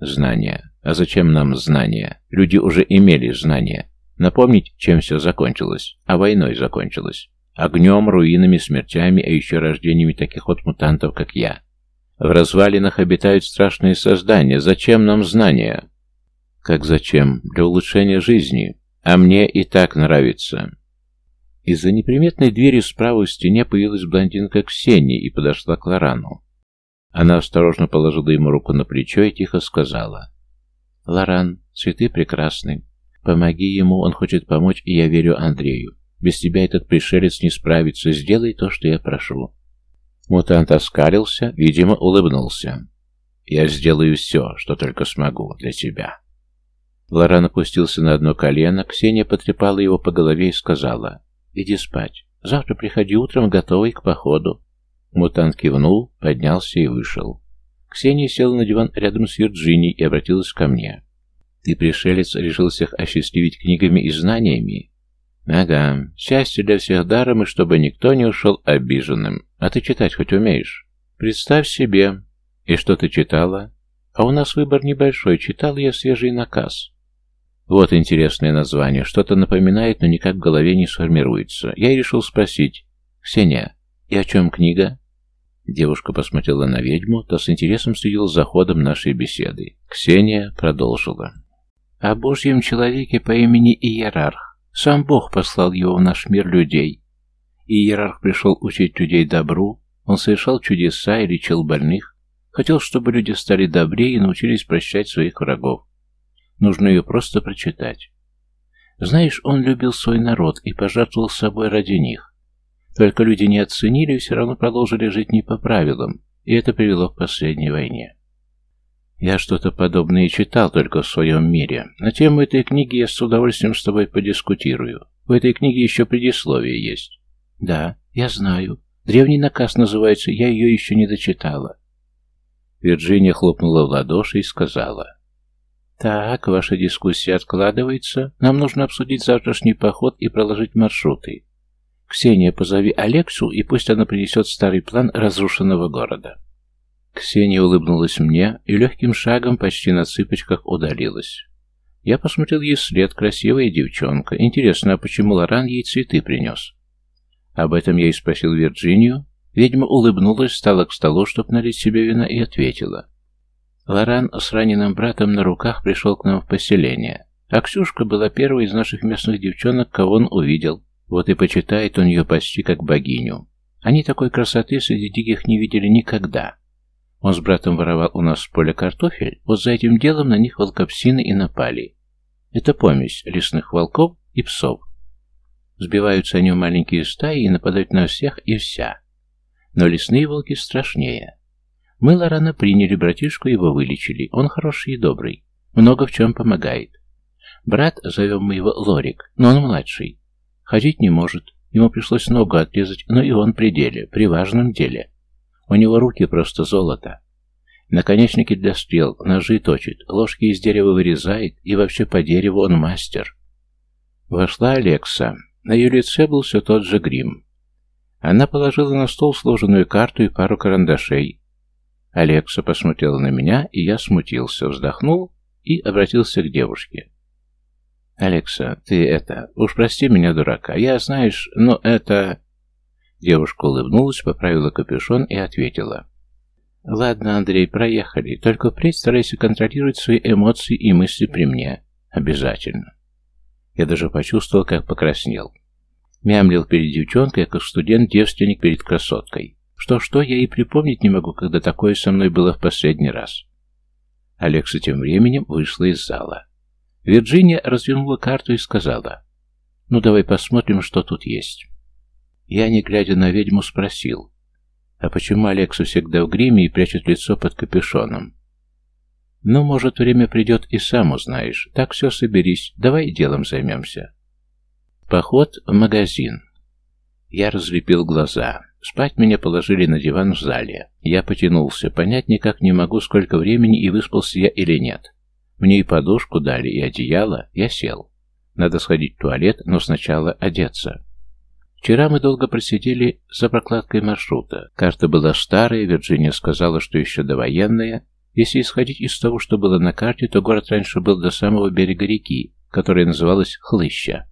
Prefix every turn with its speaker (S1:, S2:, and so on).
S1: Знания. А зачем нам знания? Люди уже имели знания. Напомнить, чем все закончилось? А войной закончилось. Огнем, руинами, смертями, а еще рождениями таких вот мутантов, как я. В развалинах обитают страшные создания. Зачем нам знания? Как зачем? Для улучшения жизни. А мне и так нравится. Из-за неприметной двери справа в стене появилась блондинка Ксения и подошла к Лорану. Она осторожно положила ему руку на плечо и тихо сказала. «Лоран, цветы прекрасны. Помоги ему, он хочет помочь, и я верю Андрею. Без тебя этот пришелец не справится. Сделай то, что я прошу». Мутант оскалился, видимо, улыбнулся. «Я сделаю все, что только смогу для тебя». Лоран опустился на одно колено, Ксения потрепала его по голове и сказала, «Иди спать. Завтра приходи утром, готовый к походу». Мутант кивнул, поднялся и вышел. Ксения села на диван рядом с Вирджинией и обратилась ко мне. «Ты, пришелец, решил всех осчастливить книгами и знаниями?» «Ага. Счастье для всех даром, и чтобы никто не ушел обиженным. А ты читать хоть умеешь?» «Представь себе. И что ты читала?» «А у нас выбор небольшой. Читал я свежий наказ». «Вот интересное название. Что-то напоминает, но никак в голове не сформируется. Я и решил спросить. Ксения, и о чем книга?» Девушка посмотрела на ведьму, то с интересом следила за ходом нашей беседы. Ксения продолжила. «О Божьем человеке по имени Иерарх. Сам Бог послал его в наш мир людей. Иерарх пришел учить людей добру, он совершал чудеса и лечил больных, хотел, чтобы люди стали добрее и научились прощать своих врагов. Нужно ее просто прочитать. Знаешь, он любил свой народ и пожертвовал собой ради них. Только люди не оценили и все равно продолжили жить не по правилам, и это привело к последней войне. Я что-то подобное читал только в своем мире. На тему этой книги я с удовольствием с тобой подискутирую. В этой книге еще предисловие есть. Да, я знаю. Древний наказ называется, я ее еще не дочитала. Вирджиния хлопнула в ладоши и сказала. «Так, ваша дискуссия откладывается. Нам нужно обсудить завтрашний поход и проложить маршруты. «Ксения, позови Алексу, и пусть она принесет старый план разрушенного города». Ксения улыбнулась мне и легким шагом почти на цыпочках удалилась. Я посмотрел ей след, красивая девчонка. Интересно, а почему Лоран ей цветы принес? Об этом я и спросил Вирджинию. Ведьма улыбнулась, стала к столу, чтобы налить себе вина, и ответила. Лоран с раненым братом на руках пришел к нам в поселение. А Ксюшка была первой из наших местных девчонок, кого он увидел. Вот и почитает он ее почти как богиню. Они такой красоты среди диких не видели никогда. Он с братом воровал у нас с поля картофель, вот за этим делом на них волкопсины и напали. Это помесь лесных волков и псов. Сбиваются они в маленькие стаи и нападают на всех и вся. Но лесные волки страшнее. Мы Лорана приняли, братишку его вылечили. Он хороший и добрый. Много в чем помогает. Брат, зовем мы его Лорик, но он младший. Ходить не может. Ему пришлось ногу отрезать, но и он при деле, при важном деле. У него руки просто золото. Наконечники для стрел, ножи точит, ложки из дерева вырезает, и вообще по дереву он мастер. Вошла Алекса. На ее лице был все тот же грим. Она положила на стол сложенную карту и пару карандашей. Алекса посмотрела на меня, и я смутился, вздохнул и обратился к девушке. «Алекса, ты это... Уж прости меня, дурака. Я, знаешь, но это...» Девушка улыбнулась, поправила капюшон и ответила. «Ладно, Андрей, проехали. Только впредь старайся контролировать свои эмоции и мысли при мне. Обязательно». Я даже почувствовал, как покраснел. Мямлил перед девчонкой, как студент-девственник перед красоткой. Что-что, я и припомнить не могу, когда такое со мной было в последний раз. Алекса тем временем вышла из зала. Вирджиния развернула карту и сказала, «Ну, давай посмотрим, что тут есть». Я, не глядя на ведьму, спросил, «А почему Алексу всегда в гриме и прячет лицо под капюшоном?» «Ну, может, время придет и сам узнаешь. Так все, соберись. Давай делом займемся». Поход в магазин. Я разлепил глаза. Спать меня положили на диван в зале. Я потянулся. Понять никак не могу, сколько времени и выспался я или нет. Мне и подушку дали, и одеяло. Я сел. Надо сходить в туалет, но сначала одеться. Вчера мы долго просидели за прокладкой маршрута. Карта была старая, Вирджиния сказала, что еще довоенная, Если исходить из того, что было на карте, то город раньше был до самого берега реки, которая называлась Хлыща.